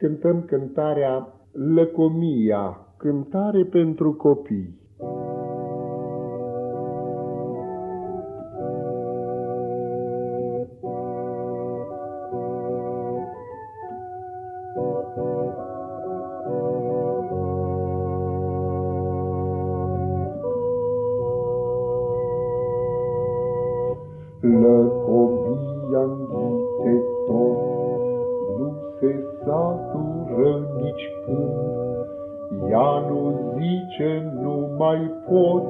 cântăm cântarea Lăcomia, cântare pentru copii. Lăcomia nici când, ea nu zice nu mai pot,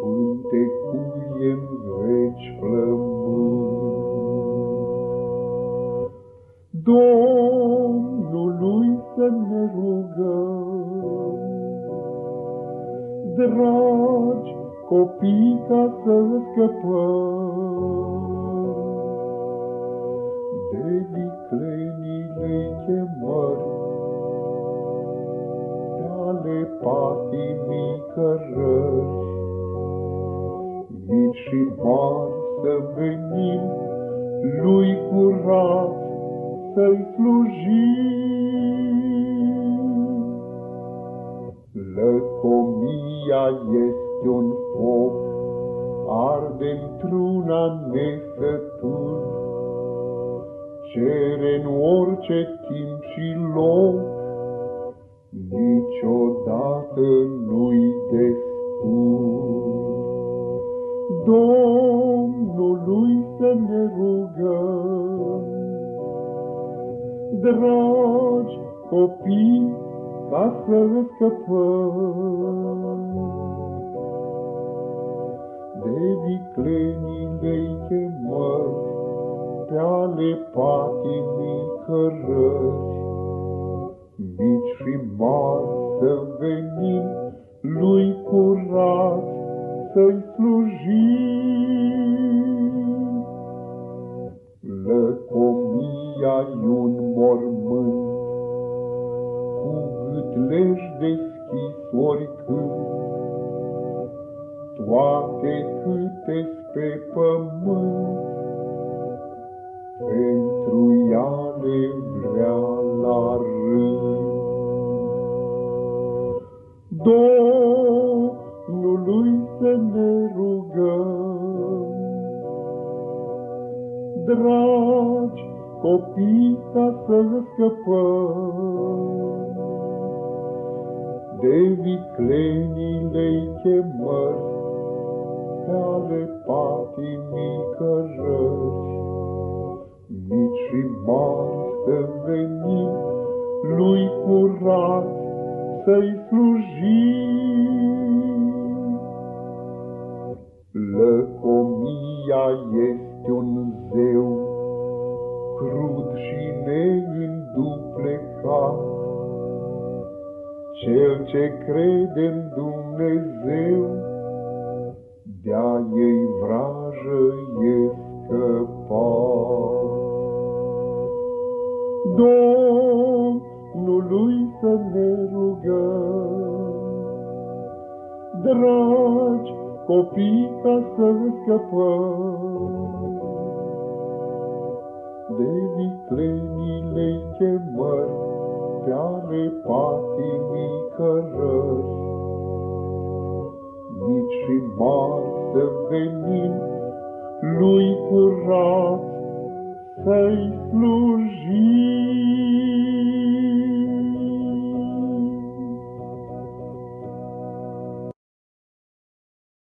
pântecuie în veci flământ. Domnului să ne rugăm, dragi copii ca să scăpăm, chemări, ale patimii cărări, mici și mari să venim, lui curat să-i slujim. Lăcomia este un foc, arde într-una nesătul, cere în orice timp și loc, niciodată nu-i destul. Domnului să ne rugăm, dragi copii, ca să scăpăm. De viclenii chemări, pe ale patimii cărări. Mici și mari să venim lui curat să-i slujim. Lăcomia-i un mormânt, cu gâtlești deschis oricând, toate câte pe pământ, Domnului să ne rugăm, dragi copii, ca să scăpăm de viclenile chemări, pe ale patimii cărări mici și mari să venim, lui curat să-i slujim. Lăcomia este un zeu, crud și neînduplecat, cel ce crede în Dumnezeu, de-a ei vrajă e scăpat. Domnului să ne rugăm. Dragi copii, ca să scăpăm de viclenile chemări pe ale patimii cărări. Mici și mari să venim lui curat să-i slujim.